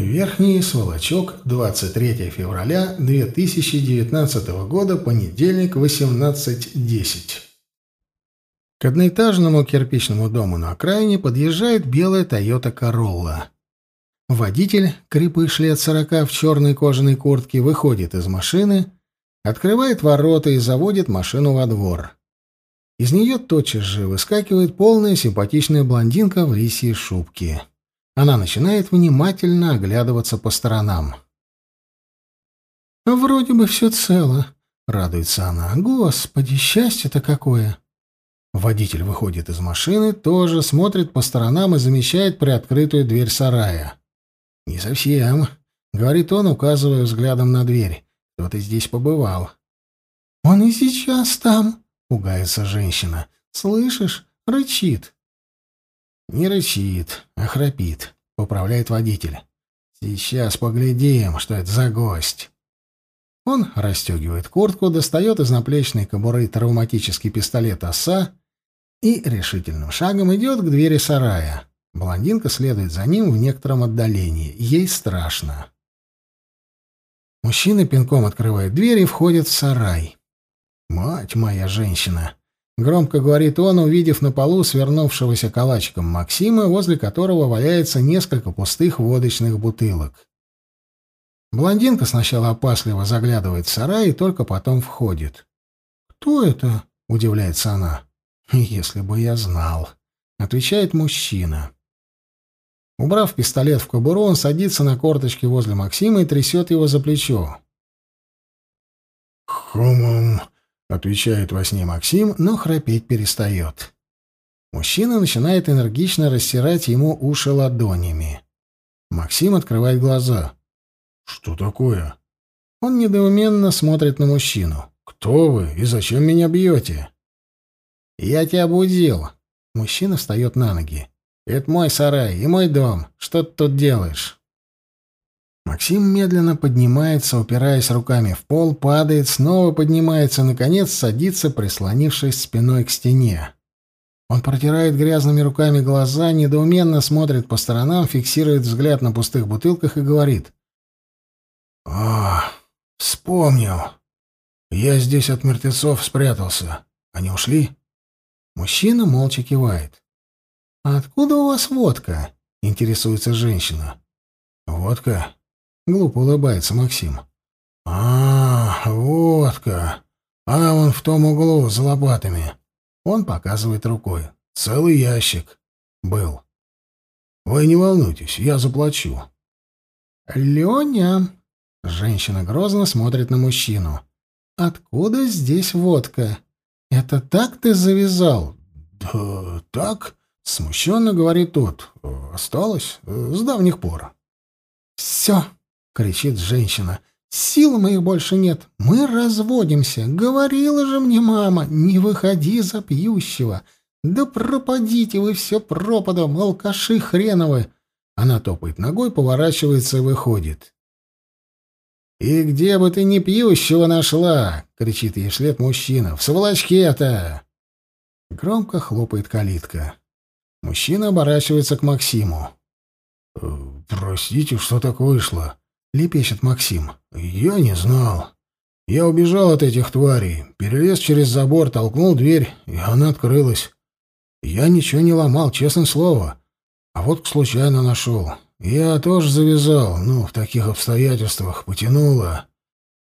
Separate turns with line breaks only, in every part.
Верхний Сволочок, 23 февраля 2019 года, понедельник, 18.10. К одноэтажному кирпичному дому на окраине подъезжает белая Toyota Corolla. Водитель, крепыш лет сорока в черной кожаной куртке, выходит из машины, открывает ворота и заводит машину во двор. Из нее тотчас же выскакивает полная симпатичная блондинка в лисьей шубке. Она начинает внимательно оглядываться по сторонам. «Вроде бы все цело», — радуется она. «Господи, счастье-то какое!» Водитель выходит из машины, тоже смотрит по сторонам и замечает приоткрытую дверь сарая. «Не совсем», — говорит он, указывая взглядом на дверь. «Кто-то здесь побывал». «Он и сейчас там», — пугается женщина. «Слышишь? Рычит». «Не рычит, а храпит», — поправляет водитель. «Сейчас поглядим, что это за гость». Он расстегивает куртку, достает из наплечной кобуры травматический пистолет «Оса» и решительным шагом идет к двери сарая. Блондинка следует за ним в некотором отдалении. Ей страшно. Мужчина пинком открывает дверь и входит в сарай. «Мать моя женщина!» Громко говорит он, увидев на полу свернувшегося калачиком Максима, возле которого валяется несколько пустых водочных бутылок. Блондинка сначала опасливо заглядывает в сарай и только потом входит. «Кто это?» — удивляется она. «Если бы я знал», — отвечает мужчина. Убрав пистолет в кобуру, он садится на корточки возле Максима и трясет его за плечо. «Хумум», — отвечает во сне Максим, но храпеть перестает. Мужчина начинает энергично растирать ему уши ладонями. Максим открывает глаза. «Что такое?» Он недоуменно смотрит на мужчину. «Кто вы и зачем меня бьете?» «Я тебя будил». Мужчина встает на ноги. «Это мой сарай и мой дом. Что ты тут делаешь?» Максим медленно поднимается, упираясь руками в пол, падает, снова поднимается, наконец садится, прислонившись спиной к стене. Он протирает грязными руками глаза, недоуменно смотрит по сторонам, фиксирует взгляд на пустых бутылках и говорит. «А, вспомнил. Я здесь от мертвецов спрятался. Они ушли?» Мужчина молча кивает. «А откуда у вас водка?» — интересуется женщина. «Водка? Глупо улыбается Максим. «А, водка. Она вон в том углу за лопатами». Он показывает рукой. «Целый ящик. Был. Вы не волнуйтесь, я заплачу».
«Леня!» Женщина грозно смотрит на мужчину. «Откуда здесь водка? Это так ты завязал?»
«Да так», — смущенно говорит тот. «Осталось с давних пор».
«Все!» Кричит женщина. Сил моих больше нет. Мы разводимся. Говорила же мне мама, не выходи за пьющего. Да пропадите вы все пропадом, алкаши хреновы. Она топает ногой, поворачивается и выходит. «И где бы ты ни пьющего нашла!» — кричит ей вслед мужчина. «В сволочке-то!» Громко хлопает калитка. Мужчина оборачивается к Максиму.
«Э, «Простите, что так вышло?»
— лепечет Максим.
«Я не знал. Я убежал от этих тварей, перелез через забор, толкнул дверь, и она открылась. Я ничего не ломал, честное слово. А вот случайно нашел. Я тоже завязал, ну, в таких обстоятельствах, потянуло.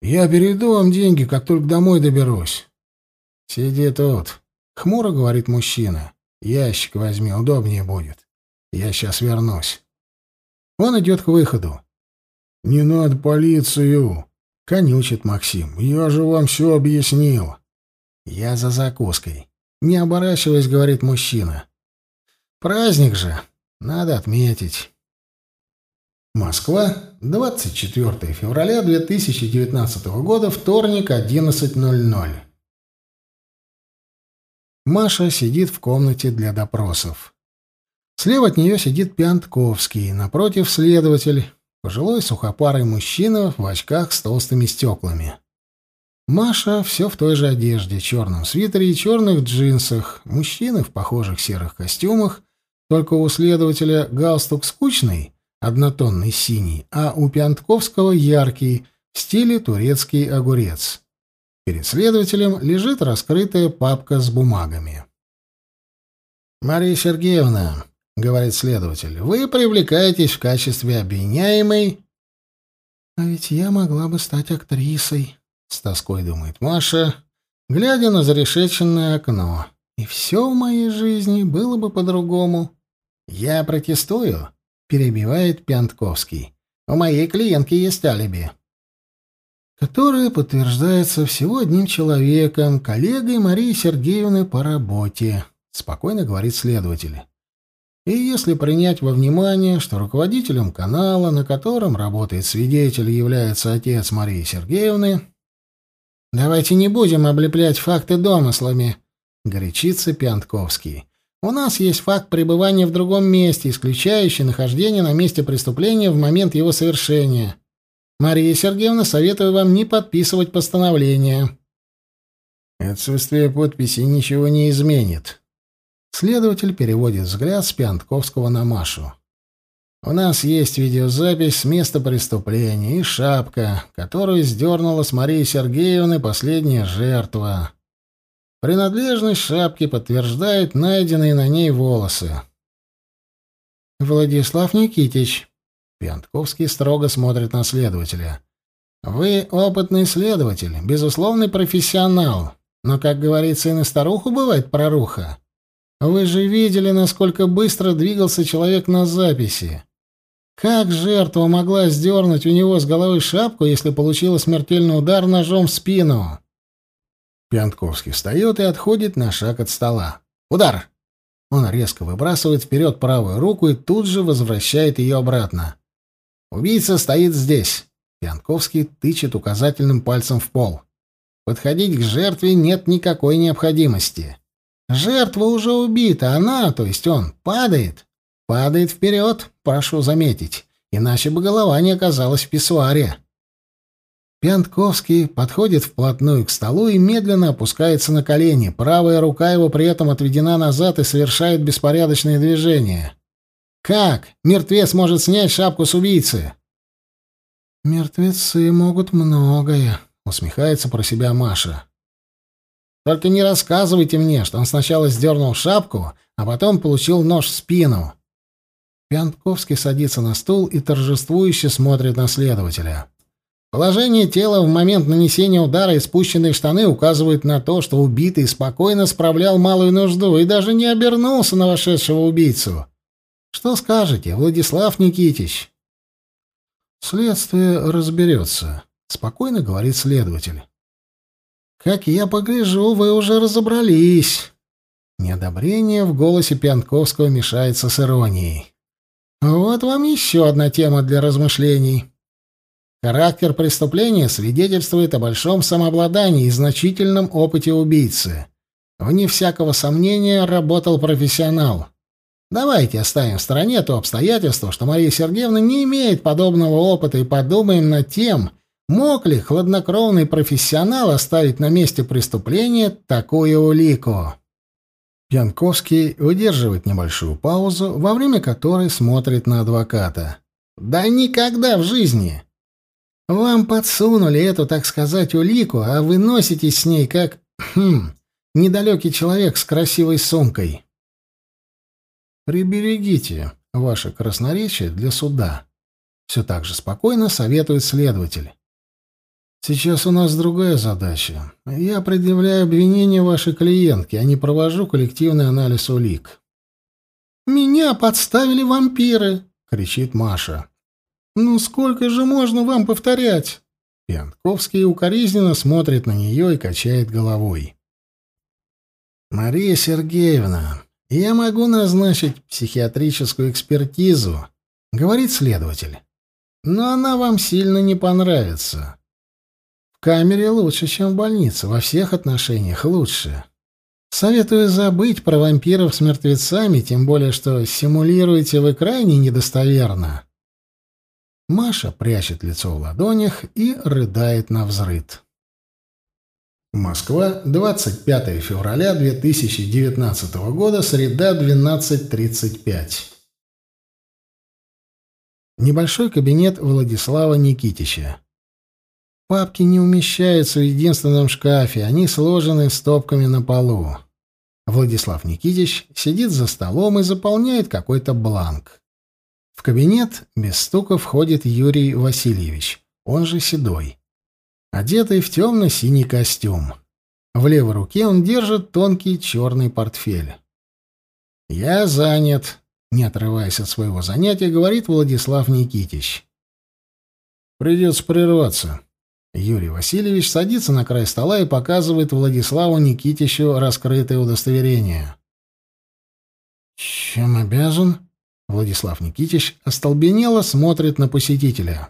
Я перейду вам деньги, как только домой доберусь».
«Сиди тут», — хмуро говорит мужчина. «Ящик возьми, удобнее будет. Я сейчас вернусь». Он идет к выходу.
«Не надо полицию!» — конючит Максим. «Я же вам все объяснил!»
«Я за закуской!» Не оборачиваясь, говорит мужчина. «Праздник же! Надо отметить!»
Москва, 24 февраля 2019 года, вторник, 11.00.
Маша сидит в комнате для допросов. Слева от нее сидит Пянтковский, напротив — следователь, Пожилой сухопарый мужчина в очках с толстыми стеклами. Маша все в той же одежде, черном свитере и черных джинсах, мужчины в похожих серых костюмах, только у следователя галстук скучный,
однотонный синий, а у Пиантковского яркий, в стиле турецкий огурец. Перед следователем лежит раскрытая папка с бумагами. «Мария Сергеевна», — говорит следователь, — «вы привлекаетесь в качестве обвиняемой...»
«А ведь я могла бы стать актрисой», — с тоской думает Маша, глядя на зарешеченное окно. «И все в моей жизни было бы по-другому».
«Я протестую», — перебивает Пянтковский. «У моей клиентки есть алиби» которое подтверждается всего одним человеком, коллегой Марии Сергеевны по работе, спокойно говорит следователь. И если принять во внимание, что руководителем канала, на котором работает свидетель, является отец Марии Сергеевны, давайте не будем облеплять факты домыслами, горячится Пиантковский. У нас есть факт пребывания в другом месте, исключающий нахождение на месте преступления в момент его совершения. Мария Сергеевна, советую вам не подписывать постановление. Отсутствие подписи ничего не изменит. Следователь переводит взгляд с Пиантковского на Машу. У нас есть видеозапись с места преступления и шапка, которую сдернула с Марии Сергеевны последняя жертва. Принадлежность шапки подтверждает найденные на ней волосы.
Владислав Никитич,
Пьянтковский строго смотрит на следователя. «Вы опытный следователь, безусловный профессионал, но, как говорится, и на старуху бывает проруха. Вы же видели, насколько быстро двигался человек на записи. Как жертва могла сдернуть у него с головы шапку, если получила смертельный удар ножом в спину?» Пьянтковский встает и отходит на шаг от стола. «Удар!» Он резко выбрасывает вперед правую руку и тут же возвращает ее обратно. Убийца стоит здесь. Пьянковский тычет указательным пальцем в пол. Подходить к жертве нет никакой необходимости. Жертва уже убита, она, то есть он, падает. Падает вперед, прошу заметить, иначе бы голова не оказалась в писсуаре. Пьянковский подходит вплотную к столу и медленно опускается на колени. Правая рука его при этом отведена назад и совершает беспорядочные движения. Как мертвец может снять шапку с убийцы?
Мертвецы могут многое, усмехается про себя Маша.
Только не рассказывайте мне, что он сначала сдернул шапку, а потом получил нож в спину. Пьянковский садится на стул и торжествующе смотрит на следователя. Положение тела в момент нанесения удара и спущенные штаны указывают на то, что убитый спокойно справлял малую нужду и даже не обернулся на вошедшего убийцу. Что скажете, Владислав Никитич?
Следствие разберется, спокойно говорит следователь.
Как я погляжу, вы уже разобрались. Неодобрение в голосе Пьянковского мешается с иронией. Вот вам еще одна тема для размышлений. Характер преступления свидетельствует о большом самообладании и значительном опыте убийцы. Вне всякого сомнения работал профессионал. Давайте оставим в стороне то обстоятельство, что Мария Сергеевна не имеет подобного опыта, и подумаем над тем, мог ли хладнокровный профессионал оставить на месте преступления такую улику. Янковский удерживает небольшую паузу, во время которой смотрит на адвоката. «Да никогда в жизни! Вам подсунули эту, так сказать, улику, а вы носитесь с ней как... Хм, недалекий человек с красивой сумкой. Приберегите ваше красноречие для суда. Все так же спокойно советует следователь. Сейчас у нас другая задача. Я предъявляю обвинение вашей клиентке, а не провожу коллективный анализ улик. «Меня подставили вампиры!» — кричит Маша. «Ну сколько же можно вам повторять?» Пьянковский укоризненно смотрит на нее и качает головой. «Мария Сергеевна, я могу назначить психиатрическую экспертизу, говорит следователь. Но она вам сильно не понравится. Камере лучше, чем в больнице, во всех отношениях лучше. Советую забыть про вампиров с мертвецами, тем более что симулируете вы крайне недостоверно. Маша прячет лицо в ладонях и рыдает на взрыд. Москва, 25 февраля 2019 года, среда, 12.35. Небольшой кабинет Владислава Никитича. Папки не умещаются в единственном шкафе, они сложены стопками на полу. Владислав Никитич сидит за столом и заполняет какой-то бланк. В кабинет без стука входит Юрий Васильевич, он же Седой, одетый в темно-синий костюм. В левой руке он держит тонкий черный портфель. «Я занят», — не отрываясь от своего занятия, говорит Владислав Никитич. «Придется прерваться». Юрий Васильевич садится на край стола и показывает Владиславу Никитичу раскрытое удостоверение. «Чем обязан?» Владислав Никитич остолбенело смотрит на посетителя.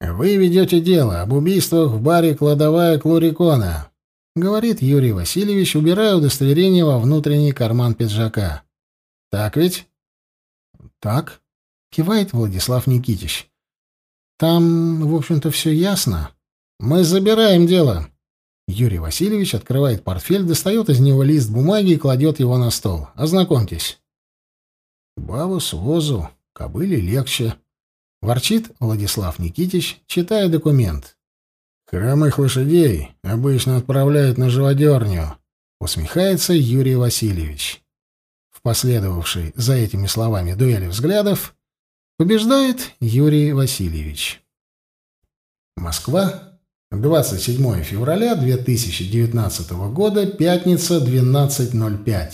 «Вы ведете дело об убийствах в баре «Кладовая Клурикона», — говорит Юрий Васильевич, убирая удостоверение во внутренний карман пиджака. «Так ведь?» «Так», — кивает Владислав Никитич. «Там, в общем-то, все ясно. Мы забираем дело». Юрий Васильевич открывает портфель, достает из него лист бумаги и кладет его на стол. «Ознакомьтесь». Бабу с возу, кобыле легче. Ворчит Владислав Никитич, читая документ. Хромых лошадей обычно отправляют на живодерню. Усмехается Юрий Васильевич. В последовавшей за этими словами дуэли взглядов побеждает Юрий Васильевич. Москва, 27 февраля 2019 года, пятница, 12.05.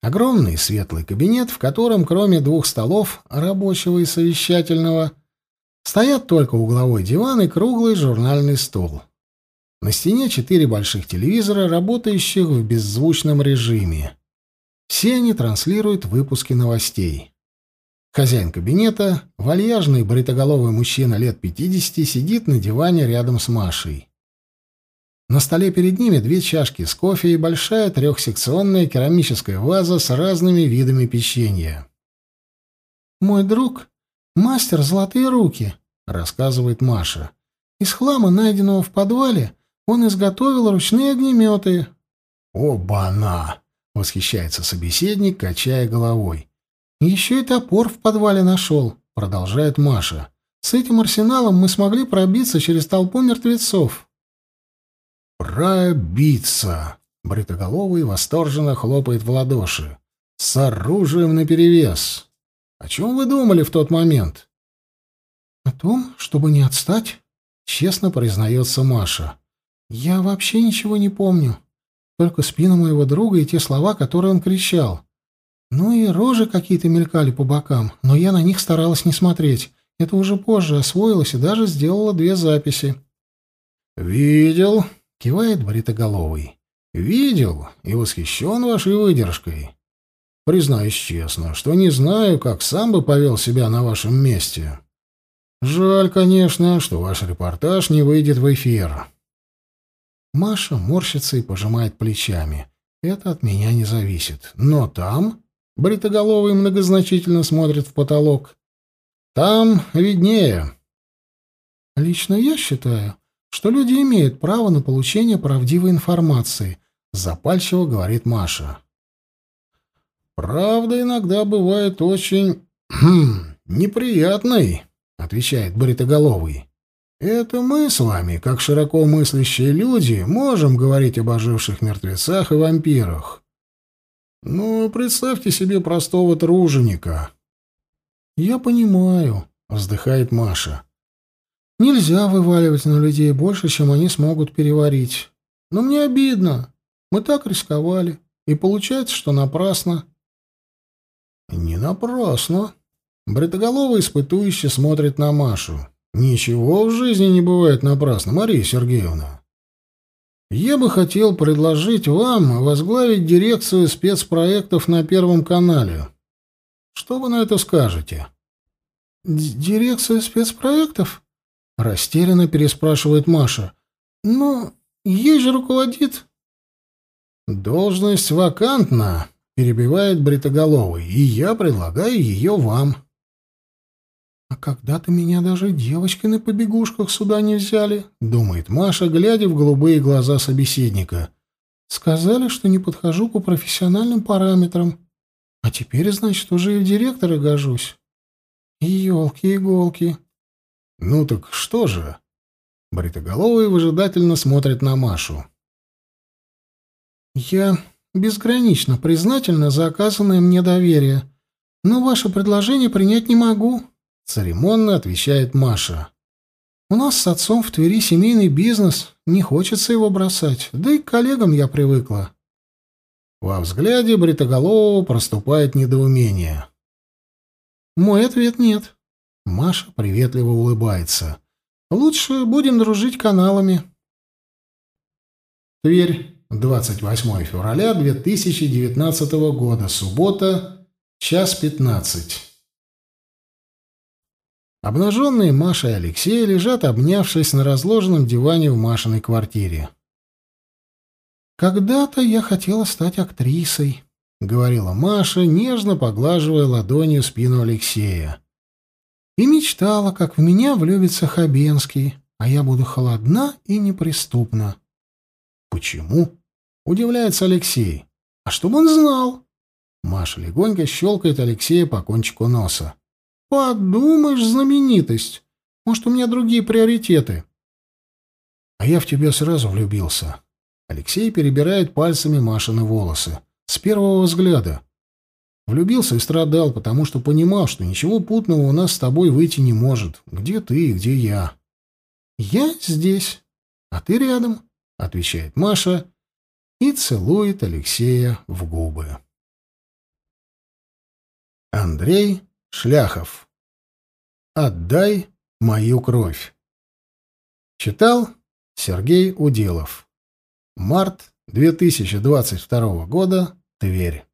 Огромный светлый кабинет, в котором, кроме двух столов, рабочего и совещательного, стоят только угловой диван и круглый журнальный стол. На стене четыре больших телевизора, работающих в беззвучном режиме. Все они транслируют выпуски новостей. Хозяин кабинета, вальяжный бритоголовый мужчина лет 50, сидит на диване рядом с Машей. На столе перед ними две чашки с кофе и большая трехсекционная керамическая ваза с разными видами печенья. «Мой друг — мастер золотые руки», — рассказывает Маша. «Из хлама, найденного в подвале, он изготовил ручные огнеметы». «Оба-на!» — восхищается собеседник, качая головой. «Еще и топор в подвале нашел», — продолжает Маша. «С этим арсеналом мы смогли пробиться через толпу мертвецов». «Пробиться!» — Бритоголовый восторженно хлопает в ладоши. «С оружием наперевес! О чем вы думали в тот момент?» «О том, чтобы не отстать», — честно признается Маша. «Я вообще ничего не помню. Только спину моего друга и те слова, которые он кричал. Ну и рожи какие-то мелькали по бокам, но я на них старалась не смотреть. Это уже позже освоилась и даже сделала две записи». «Видел», Кивает бритоголовый. Видел и восхищен вашей выдержкой. Признаюсь честно, что не знаю, как сам бы повел себя на вашем месте. Жаль, конечно, что ваш репортаж не выйдет в эфир. Маша морщится и пожимает плечами. Это от меня не зависит. Но там... Бритоголовый многозначительно смотрит в потолок. Там виднее. Лично я считаю, что люди имеют право на получение правдивой информации, запальчиво говорит Маша. Правда иногда бывает очень хм, неприятной, отвечает бритоголовый. Это мы с вами, как широко мыслящие люди, можем говорить об оживших мертвецах и вампирах. Ну, представьте себе простого труженика. Я понимаю, вздыхает Маша. Нельзя вываливать на людей больше, чем они смогут переварить. Но мне обидно. Мы так рисковали. И получается, что напрасно. Не напрасно. Бритоголовый испытующе смотрит на Машу. Ничего в жизни не бывает напрасно, Мария Сергеевна. Я бы хотел предложить вам возглавить дирекцию спецпроектов на Первом канале. Что вы на это скажете? Дирекция спецпроектов? Растерянно переспрашивает Маша. «Ну, ей же руководит...» «Должность вакантна», — перебивает Бритоголовый, — «и я предлагаю ее вам». «А когда-то меня даже девочки на побегушках сюда не взяли», — думает Маша, глядя в голубые глаза собеседника. «Сказали, что не подхожу по профессиональным параметрам. А теперь, значит, уже и в директора гожусь.
Ёлки-иголки.
Ну так что же? Бритоголовый выжидательно смотрит на Машу.
Я безгранично признательна за оказанное мне доверие, но ваше предложение принять не могу,
церемонно отвечает Маша.
У нас с отцом в Твери семейный бизнес, не хочется его бросать, да и к коллегам я привыкла.
Во взгляде Бритоголового проступает недоумение.
Мой ответ нет.
Маша приветливо улыбается.
Лучше будем дружить каналами.
Тверь, 28 февраля 2019 года, суббота, час 15. Обнаженные Маша и Алексей лежат, обнявшись на разложенном диване в Машиной квартире.
«Когда-то я хотела стать актрисой», — говорила
Маша, нежно поглаживая ладонью спину Алексея.
«И мечтала, как в меня влюбится Хабенский, а я буду холодна и неприступна».
«Почему?» — удивляется Алексей.
«А чтобы он знал».
Маша легонько щелкает Алексея по кончику носа.
«Подумаешь, знаменитость. Может, у меня другие приоритеты».
«А я в тебя сразу влюбился», Алексей перебирает пальцами Машины волосы. С первого взгляда. Влюбился и страдал, потому что понимал, что ничего путного у нас с тобой выйти не может. Где ты и где я?
«Я здесь, а ты рядом», — отвечает Маша и целует Алексея в губы.
Андрей Шляхов. «Отдай мою кровь». Читал Сергей Уделов. Март 2022 года. Тверь.